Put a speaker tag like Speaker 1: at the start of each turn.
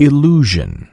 Speaker 1: Illusion.